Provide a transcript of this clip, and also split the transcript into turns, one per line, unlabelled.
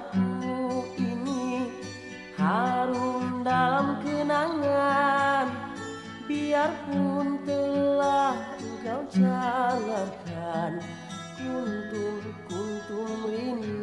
saatmu ini harum dalam kenangan. Biarpun telah engkau jalankan kuntum kuntum rindu